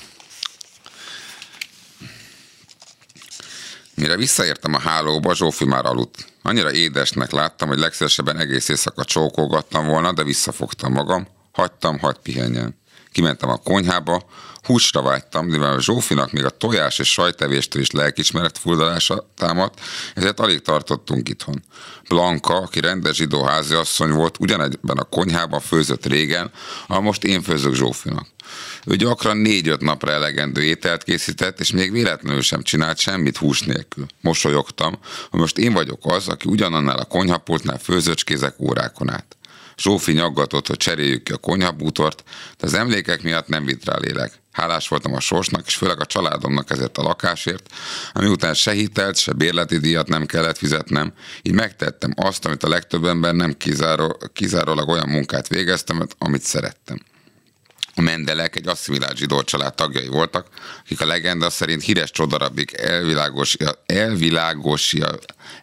Mire visszaértem a hálóba, Zsófi már aludt. Annyira édesnek láttam, hogy legszívesebben egész éjszaka csókolgattam volna, de visszafogtam magam. Hagytam, hagyd pihenjen. Kimentem a konyhába, húsra vágytam, mivel a Zsófinak még a tojás és sajtevéstől is lelkismeret fuldalása támadt, ezért alig tartottunk itthon. Blanka, aki rendes zsidó háziasszony volt, ugyanegyben a konyhában főzött régen, a most én főzök Zsófinak. Ő gyakran négy-öt napra elegendő ételt készített, és még véletlenül sem csinált semmit hús nélkül. Mosolyogtam, hogy most én vagyok az, aki ugyanannál a konyhapultnál főzöcskézek órákon át. Zsófi nyaggatott, hogy cseréljük ki a konyhabútort, de az emlékek miatt nem vitt rá lélek. Hálás voltam a sorsnak, és főleg a családomnak ezért a lakásért, ami után se hitelt, se bérleti díjat nem kellett fizetnem, így megtettem azt, amit a legtöbb ember nem kizáró, kizárólag olyan munkát végeztem, amit szerettem. A Mendelek egy asszimilált zsidó család tagjai voltak, akik a legenda szerint híres csodarabig elvilágosia, elvilágosia,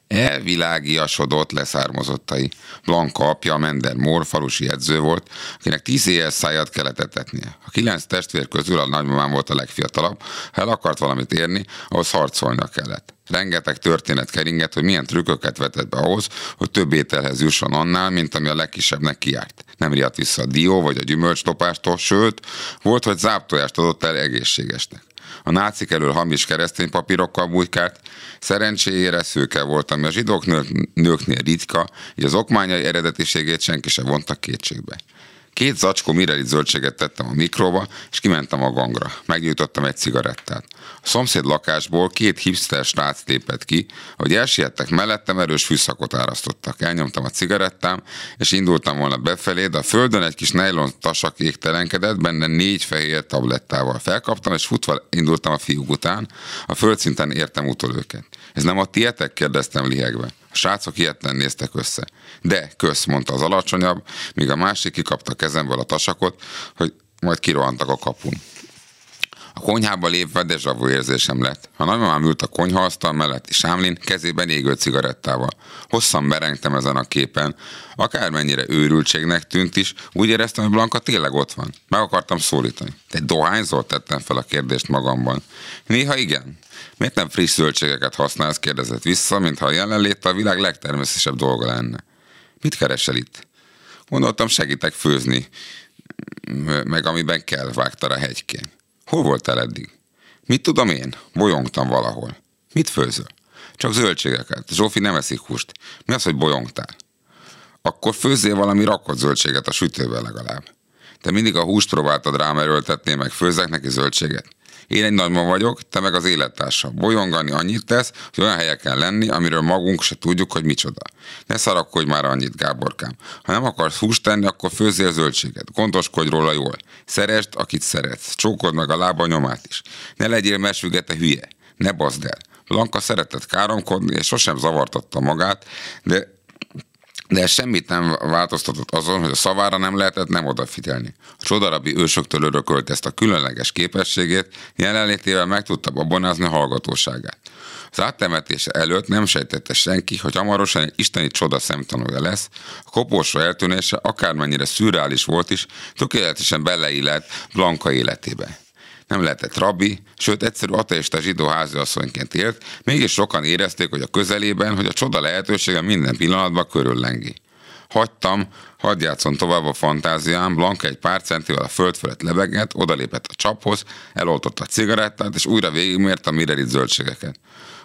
elvilágiasodott leszármazottai. Blanka apja, Mender Mór, falusi edző volt, akinek tíz éjjel száját kellett etetnie. A kilenc testvér közül a nagymamám volt a legfiatalabb, ha el akart valamit érni, ahhoz harcolnia kellett. Rengeteg történet keringett, hogy milyen trükköket vetett be ahhoz, hogy több ételhez jusson annál, mint ami a legkisebbnek kiárt. Nem riadt vissza a dió vagy a gyümölcslopástól, sőt, volt, hogy záptojást adott el egészségesnek. A nácik elől hamis keresztény papírokkal bujkált, szerencséjére szőke volt, ami a zsidók nőknél ritka, így az okmányai eredetiségét senki sem vonta kétségbe. Két zacskó mirelit zöldséget tettem a mikróba, és kimentem a gangra. Megnyújtottam egy cigarettát. A szomszéd lakásból két hipster srác lépett ki, hogy elsiettek mellettem, erős fűszakot árasztottak. Elnyomtam a cigarettám, és indultam volna befelé, de a földön egy kis nylon tasak égtelenkedett, benne négy fehér tablettával. Felkaptam, és futva indultam a fiúk után. A földszinten értem utol őket. Ez nem a tietek? kérdeztem lihegve. A srácok ilyetten néztek össze. De, kösz, mondta az alacsonyabb, míg a másik kikapta kezemből a tasakot, hogy majd kirohantak a kapun. A konyhába lépve deja vu érzésem lett. A nagymamám ült a konyhaasztal melletti sámlin, kezében égő cigarettával. Hosszan merengtem ezen a képen. Akármennyire őrültségnek tűnt is, úgy éreztem, hogy Blanka tényleg ott van. Meg akartam szólítani. Te dohányzol? Tettem fel a kérdést magamban. Néha igen. Miért nem friss zöldségeket használsz? kérdezett vissza, mintha a jelenlét a világ legtermészetesebb dolga lenne. Mit keresel itt? Gondoltam, segítek főzni, meg amiben kell, vágta a hegykén. Hol voltál eddig? Mit tudom én? Bolyongtam valahol. Mit főzöl? Csak zöldségeket. Zsófi nem eszik húst. Mi az, hogy bolyongtál? Akkor főzzél valami rakott zöldséget a sütővel legalább. Te mindig a húst próbáltad rám erőltetni, meg főzzek neki zöldséget. Én egy nagyma vagyok, te meg az élettársa. Bolyongani annyit tesz, hogy olyan helyeken lenni, amiről magunk se tudjuk, hogy micsoda. Ne szarakodj már annyit, Gáborkám. Ha nem akarsz húst tenni, akkor főzzél zöldséget. Gondoskodj róla jól. Szeresd, akit szeretsz. Csókod meg a lába nyomát is. Ne legyél mesügete hülye. Ne bazd el. Blanka szeretett káromkodni, és sosem zavartatta magát, de de semmit nem változtatott azon, hogy a szavára nem lehetett nem odafigyelni. A csodarabi ősöktől örökölt ezt a különleges képességét, jelenlétével meg tudta babonázni a hallgatóságát. Az áttemetése előtt nem sejtette senki, hogy hamarosan egy isteni csoda szemtanúja lesz, a koporsó eltűnése akármennyire szürreális volt is, tökéletesen beleillett Blanka életébe nem lehetett rabbi, sőt egyszerű ateista zsidó háziasszonyként élt, mégis sokan érezték, hogy a közelében, hogy a csoda lehetősége minden pillanatban körüllengi. Hagytam, hadd játszon tovább a fantáziám, Blanka egy pár centivel a föld felett lebegett, odalépett a csaphoz, eloltotta a cigarettát, és újra végigmért a mirelit zöldségeket.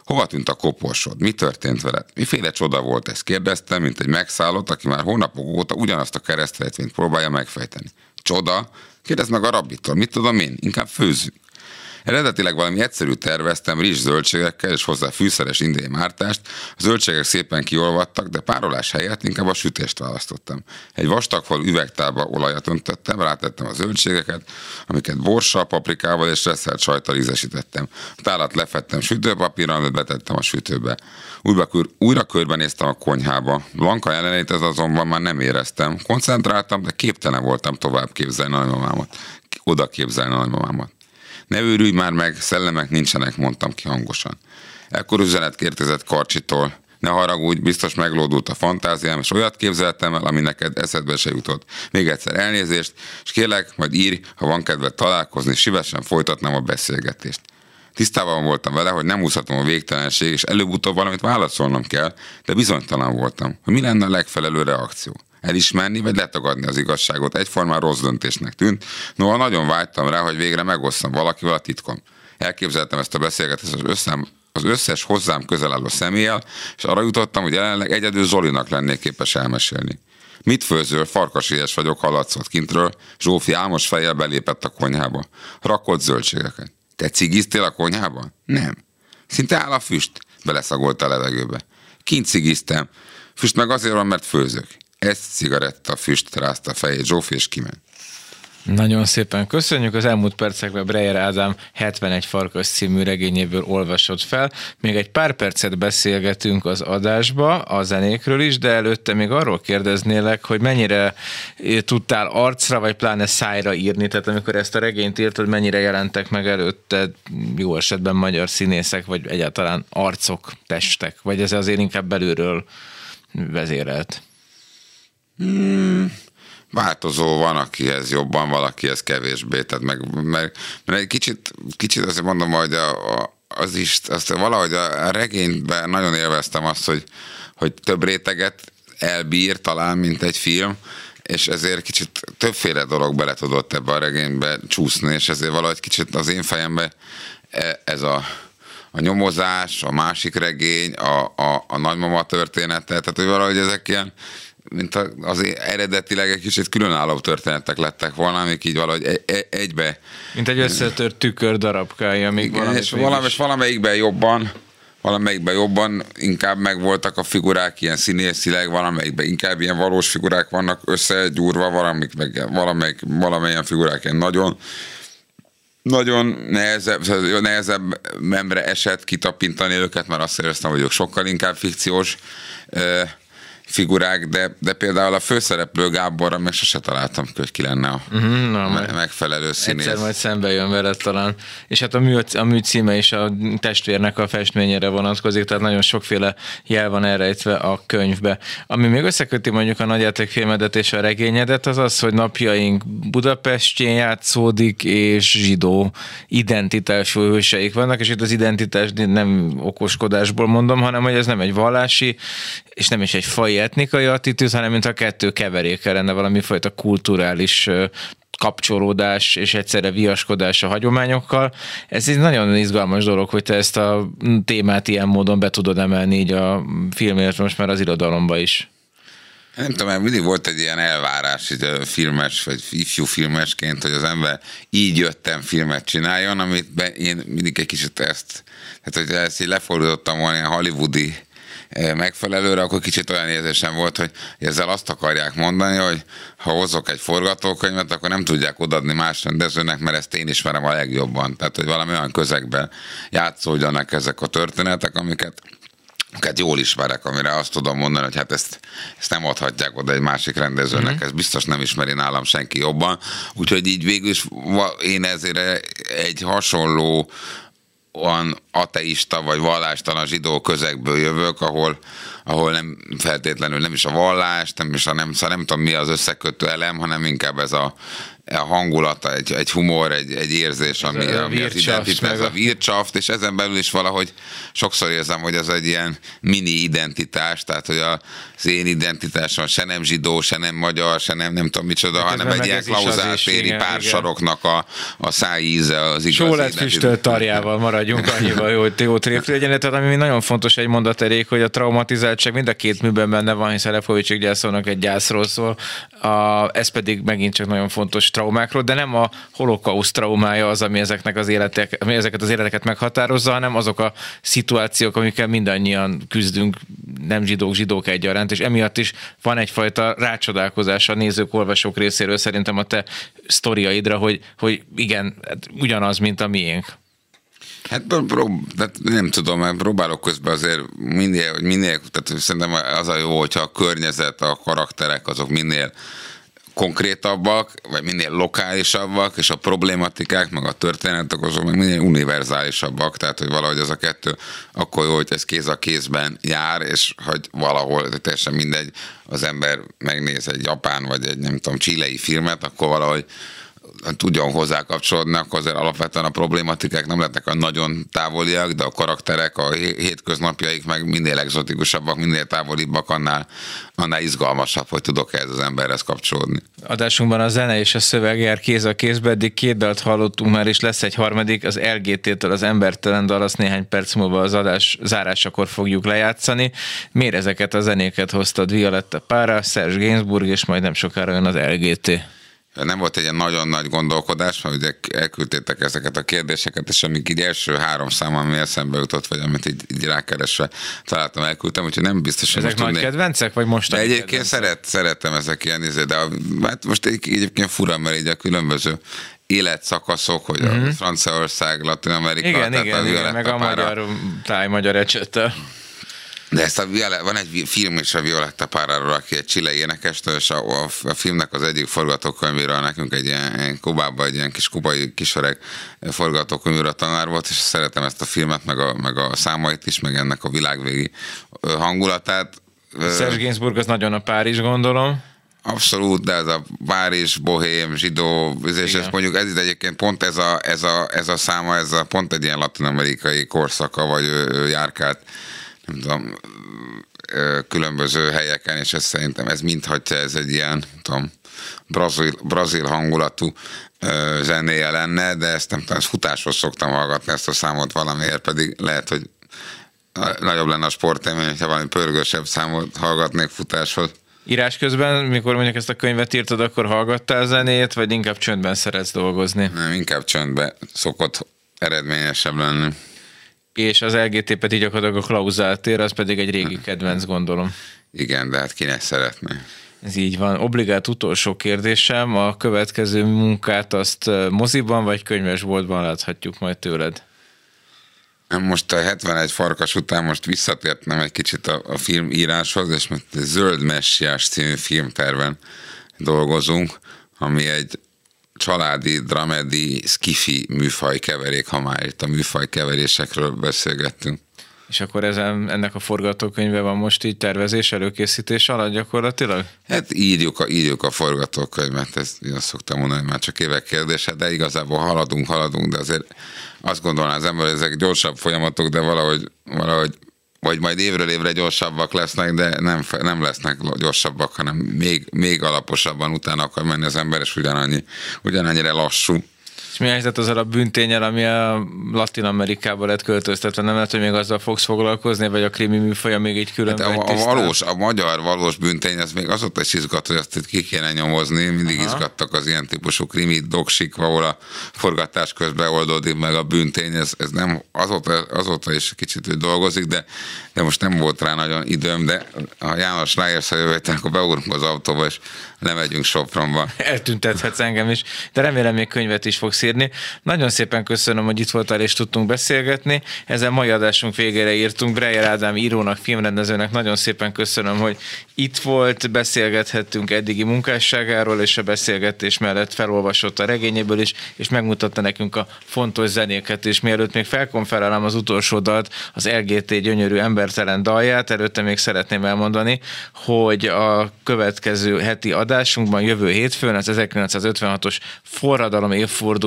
Hova tűnt a koporsod? Mi történt veled? Miféle csoda volt ez? Kérdeztem, mint egy megszállott, aki már hónapok óta ugyanazt a keresztrejtvényt próbálja megfejteni. Csoda? Kérdezd meg a rabbitól, mit tudom én, inkább főzzünk. Eredetileg valami egyszerű terveztem, rizs zöldségekkel és hozzá fűszeres indiai mártást. A zöldségek szépen kiolvadtak, de párolás helyett inkább a sütést választottam. Egy vastagfal üvegtálba olajat öntöttem, rátettem a zöldségeket, amiket borssal, paprikával és reszelt sajtal ízesítettem. A tálat lefettem sütőpapírral, amit betettem a sütőbe. Újra, kör, újra körbenéztem a konyhába. Blanka jelenét ez azonban már nem éreztem. Koncentráltam, de képtelen voltam tovább képzelni nagymamámat. Oda képzelni nagymamámat. Ne őrülj már meg, szellemek nincsenek, mondtam ki hangosan. Ekkor üzenet kérkezett Karcsitól. Ne haragudj, biztos meglódult a fantáziám, és olyat képzeltem el, ami neked eszedbe se jutott. Még egyszer elnézést, és kérlek, majd írj, ha van kedved találkozni, szívesen folytatnám a beszélgetést. Tisztában voltam vele, hogy nem úszhatom a végtelenség, és előbb-utóbb valamit válaszolnom kell, de bizonytalan voltam, hogy mi lenne a legfelelő reakció elismerni, vagy letagadni az igazságot egyformán rossz döntésnek tűnt, noha nagyon vágytam rá, hogy végre megosszam valakivel a titkom. Elképzeltem ezt a beszélgetést az, összem, az összes hozzám közel álló személlyel, és arra jutottam, hogy jelenleg egyedül Zolinak lennék képes elmesélni. Mit főzöl? Farkasies vagyok, hallatszott kintről. Zsófi álmos fejjel belépett a konyhába. Rakott zöldségeket. Te cigiztél a konyhában? Nem. Szinte áll a füst. Beleszagolt a levegőbe. Kint cigiztem. Füst meg azért van, mert főzök. Ez cigaretta füst rázta a fejét Zsófi, és kiment. Nagyon szépen köszönjük. Az elmúlt percekben Breyer Ádám 71 farkas című regényéből olvasott fel. Még egy pár percet beszélgetünk az adásba, a zenékről is, de előtte még arról kérdeznélek, hogy mennyire tudtál arcra, vagy pláne szájra írni, tehát amikor ezt a regényt írtad, mennyire jelentek meg előtte jó esetben magyar színészek, vagy egyáltalán arcok, testek, vagy ez azért inkább belülről vezérelt? Hmm, változó van, akihez jobban, valakihez kevésbé. Tehát meg, meg, meg egy kicsit, kicsit azért mondom, hogy a, a, az is, azt valahogy a, a regényben nagyon élveztem azt, hogy, hogy több réteget elbír talán, mint egy film, és ezért kicsit többféle dolog bele tudott ebbe a regénybe csúszni, és ezért valahogy kicsit az én fejembe e, ez a, a nyomozás, a másik regény, a, a, a nagymama története, tehát hogy valahogy ezek ilyen mint az eredetileg egy kicsit különálló történetek lettek volna, amik így valahogy e- e- egybe Mint egy összetört tükör darabkája, még igen, és valami, és valamelyikben jobban, valamelyikben jobban inkább megvoltak a figurák ilyen színészileg, valamelyikben inkább ilyen valós figurák vannak összegyúrva, valamik meg valamelyik, valamelyen figurák ilyen nagyon nagyon nehezebb, nehezebb membre esett kitapintani őket, mert azt éreztem, hogy ők sokkal inkább fikciós figurák, de, de például a főszereplő Gáborra még sose találtam, hogy ki lenne a Mhm, na, me- megfelelő színész. Egyszer majd szembe jön veled talán. És hát a mű, a mű címe is a testvérnek a festményére vonatkozik, tehát nagyon sokféle jel van elrejtve a könyvbe. Ami még összeköti mondjuk a nagyjátékfilmedet és a regényedet, az az, hogy napjaink Budapestjén játszódik, és zsidó identitású hőseik vannak, és itt az identitás nem okoskodásból mondom, hanem hogy ez nem egy vallási, és nem is egy fai etnikai attitűd, hanem mint a kettő keveréke lenne valami fajta kulturális kapcsolódás és egyszerre viaskodás a hagyományokkal. Ez egy nagyon izgalmas dolog, hogy te ezt a témát ilyen módon be tudod emelni így a filmért, most már az irodalomba is. Nem tudom, mert mindig volt egy ilyen elvárás így filmes, vagy ifjú filmesként, hogy az ember így jöttem filmet csináljon, amit én mindig egy kicsit ezt, tehát hogy ezt így lefordítottam volna ilyen hollywoodi megfelelőre, akkor kicsit olyan érzésem volt, hogy ezzel azt akarják mondani, hogy ha hozok egy forgatókönyvet, akkor nem tudják odaadni más rendezőnek, mert ezt én ismerem a legjobban. Tehát, hogy valami olyan közegben játszódjanak ezek a történetek, amiket amiket jól ismerek, amire azt tudom mondani, hogy hát ezt, ezt nem adhatják oda egy másik rendezőnek, mm-hmm. ezt biztos nem ismeri nálam senki jobban. Úgyhogy így végül is én ezért egy hasonló olyan ateista vagy vallástalan zsidó közegből jövök, ahol, ahol nem feltétlenül nem is a vallás, nem is a nem, szóval nem tudom mi az összekötő elem, hanem inkább ez a, a hangulata, egy, egy humor, egy, egy érzés, ami, a ami az identitás, ez a- Wirtschaft, és ezen belül is valahogy sokszor érzem, hogy ez egy ilyen mini identitás, tehát hogy az én identitásom se nem zsidó, se nem magyar, se nem nem tudom micsoda, Hát hanem egy ilyen ez is az klauzált is, téri igen, pársaroknak a, a szájíze az igazi Só lett identitás. füstölt tarjával, maradjunk annyival, jó, hogy jó trip legyen. Tehát ami nagyon fontos egy mondat elég, hogy a traumatizáltság mind a két műben benne van, hiszen Lefovicsik gyászolnak egy gyászról szól, a, ez pedig megint csak nagyon fontos traumákról, de nem a holokauszt traumája az, ami ezeknek az életek, ami ezeket az életeket meghatározza, hanem azok a szituációk, amikkel mindannyian küzdünk, nem zsidók, zsidók egyaránt, és emiatt is van egyfajta rácsodálkozás a nézők, olvasók részéről szerintem a te sztoriaidra, hogy, hogy igen, hát ugyanaz, mint a miénk. Hát pró- pró- tehát nem tudom, mert próbálok közben azért minél, minél, tehát szerintem az a jó, hogyha a környezet, a karakterek azok minél konkrétabbak, vagy minél lokálisabbak, és a problématikák, meg a történetek azok meg minél univerzálisabbak, tehát hogy valahogy az a kettő akkor jó, hogy ez kéz a kézben jár, és hogy valahol teljesen mindegy, az ember megnéz egy japán, vagy egy nem tudom, csilei filmet, akkor valahogy tudjon hozzá kapcsolódni, akkor azért alapvetően a problématikák nem lettek a nagyon távoliak, de a karakterek, a hé- hétköznapjaik meg minél egzotikusabbak, minél távolibbak, annál, annál izgalmasabb, hogy tudok ehhez az emberhez kapcsolódni. Adásunkban a zene és a szöveg jár kéz a kézbe, eddig két dalt hallottunk már, és lesz egy harmadik, az LGT-től az Embertelen dal, azt néhány perc múlva az adás zárásakor fogjuk lejátszani. Miért ezeket a zenéket hoztad? Violetta Pára, Serge Gainsbourg, és majd nem sokára jön az LGT. Nem volt egy ilyen nagyon nagy gondolkodás, mert ugye elküldtétek ezeket a kérdéseket, és amik így első három szám, ami eszembe jutott, vagy amit így, így rákeresve találtam, elküldtem, úgyhogy nem biztos, hogy Ezek most nagy tudnék. kedvencek, vagy most? De egyébként szeret, szeretem ezek ilyen izé, de a, hát most egy, egyébként fura, mert így a különböző életszakaszok, hogy a Franciaország, Latin Amerika, Mhm. Igen, tehát igen, a igen, meg a magyar táj magyar ecsettel. De ezt a van egy film is a Violetta Páráról, aki egy chile énekestől, és a, a, a, filmnek az egyik forgatókönyvéről nekünk egy ilyen, Kubában, egy ilyen kis kubai kisöreg forgatókönyvíró tanár volt, és szeretem ezt a filmet, meg a, meg a számait is, meg ennek a világvégi hangulatát. Serge Gainsbourg az nagyon a Párizs, gondolom. Abszolút, de ez a Párizs, Bohém, zsidó, és Igen. ez mondjuk ez itt egyébként pont ez a, ez a, ez a száma, ez a pont egy ilyen latin-amerikai korszaka, vagy ő, ő járkált, nem tudom, különböző helyeken, és ez szerintem ez minthatja ez egy ilyen, tudom, brazil, brazil hangulatú zenéje lenne, de ezt nem tudom, ezt futáshoz szoktam hallgatni ezt a számot valamiért, pedig lehet, hogy nagyobb lenne a sportélmény, ha valami pörgősebb számot hallgatnék futáshoz. Írás közben, mikor mondjuk ezt a könyvet írtad, akkor hallgattál zenét, vagy inkább csöndben szeretsz dolgozni? Nem, inkább csöndbe szokott eredményesebb lenni. És az LGT pedig gyakorlatilag a Klauzál tér, az pedig egy régi kedvenc, gondolom. Igen, de hát kinek szeretne. Ez így van. Obligát utolsó kérdésem, a következő munkát azt moziban vagy könyvesboltban láthatjuk majd tőled? Most a 71 farkas után most visszatértem egy kicsit a, a filmíráshoz, és most Zöld Messiás című filmterven dolgozunk, ami egy családi, dramedi, skifi műfaj keverék, ha már itt a műfaj keverésekről beszélgettünk. És akkor ezen, ennek a forgatókönyve van most így tervezés, előkészítés alatt gyakorlatilag? Hát írjuk a, írjuk a forgatókönyvet, ezt én azt szoktam mondani, már csak évek kérdése, de igazából haladunk, haladunk, de azért azt gondolná az ember, hogy ezek gyorsabb folyamatok, de valahogy, valahogy vagy majd évről évre gyorsabbak lesznek, de nem, nem lesznek gyorsabbak, hanem még, még alaposabban utána akar menni az ember, és ugyanannyi, ugyanannyira lassú. És mi a helyzet azzal a bűntényel, ami a Latin Amerikába lett költöztetve? Nem lehet, hogy még azzal fogsz foglalkozni, vagy a krimi műfaja még így külön Hát a, a, valós, a magyar valós bűntény, ez még azóta is izgat, hogy azt itt ki kéne nyomozni. Mindig Aha. izgattak az ilyen típusú krimi doksik, ahol a forgatás közben oldódik meg a bűntény. Ez, ez nem azóta, azóta is kicsit hogy dolgozik, de, de most nem volt rá nagyon időm, de ha János ráérsz a jövő akkor beugorunk az autóba, és lemegyünk Sopronba. eltüntethetsz engem is, de remélem még könyvet is fogsz írni. Nagyon szépen köszönöm, hogy itt voltál és tudtunk beszélgetni. Ezzel mai adásunk végére írtunk. Breyer Ádám írónak, filmrendezőnek nagyon szépen köszönöm, hogy itt volt, beszélgethettünk eddigi munkásságáról, és a beszélgetés mellett felolvasott a regényéből is, és megmutatta nekünk a fontos zenéket, és mielőtt még felkonferálom az utolsó dalt, az LGT gyönyörű embertelen dalját, előtte még szeretném elmondani, hogy a következő heti adásunkban jövő hétfőn az 1956-os forradalom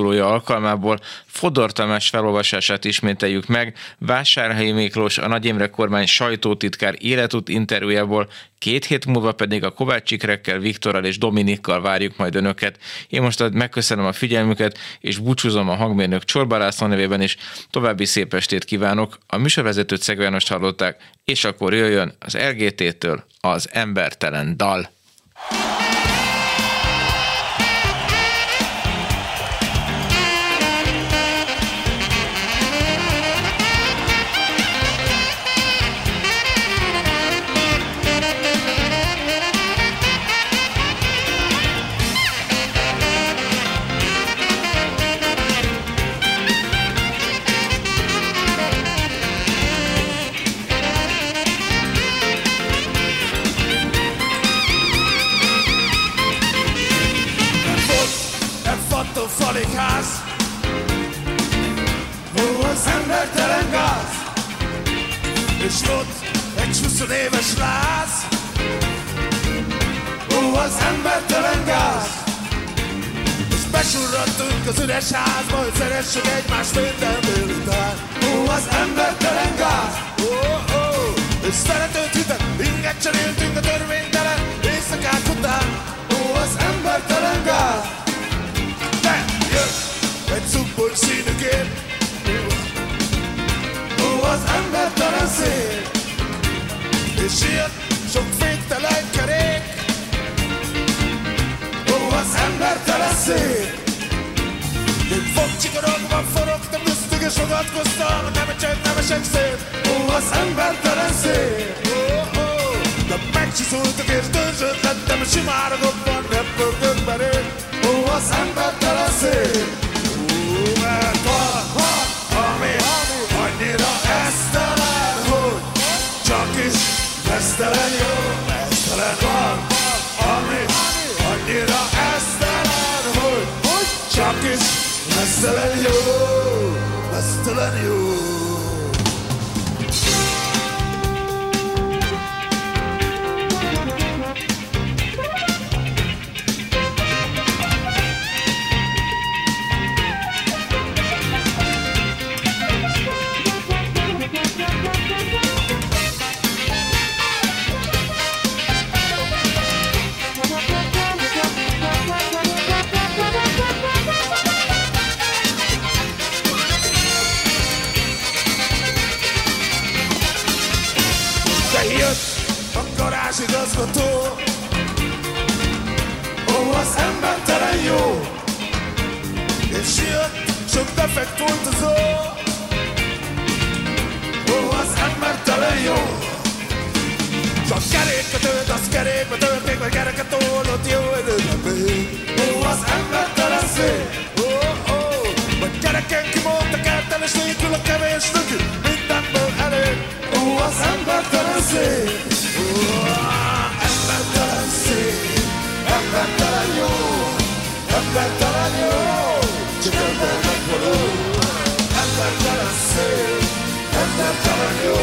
évfordulója alkalmából Fodor Tamás felolvasását ismételjük meg, Vásárhelyi Miklós, a Nagy Imre kormány sajtótitkár életút interjújából, két hét múlva pedig a Kovács Ikrekkel, Viktorral és Dominikkal várjuk majd önöket. Én most megköszönöm a figyelmüket, és búcsúzom a hangmérnök Csorba László nevében is. További szép estét kívánok. A műsorvezetőt Szegő Jánost hallották, és akkor jöjjön az LGT-től az embertelen dal. Is vesztelen jó Vesztelen jó De sok defekt ultozó Ó, az embertelen jó. Csak kerékbe tölt, az kerékbe tölt Még meg kereket oldott jó időben Ó, az embertelen szép. Ó, ó, vagy kereken kimondta kerten És nélkül a kevés az embertelen szép embertelen jó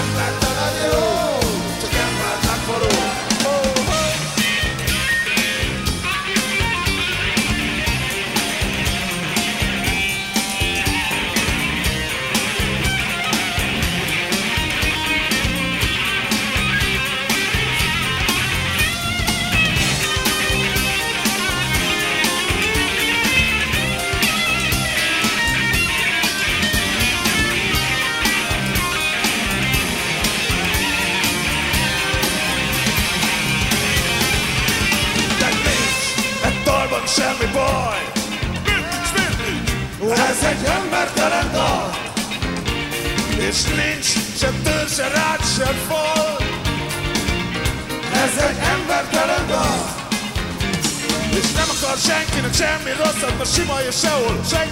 Embertelen jó Csak Embertelen szép Mert sima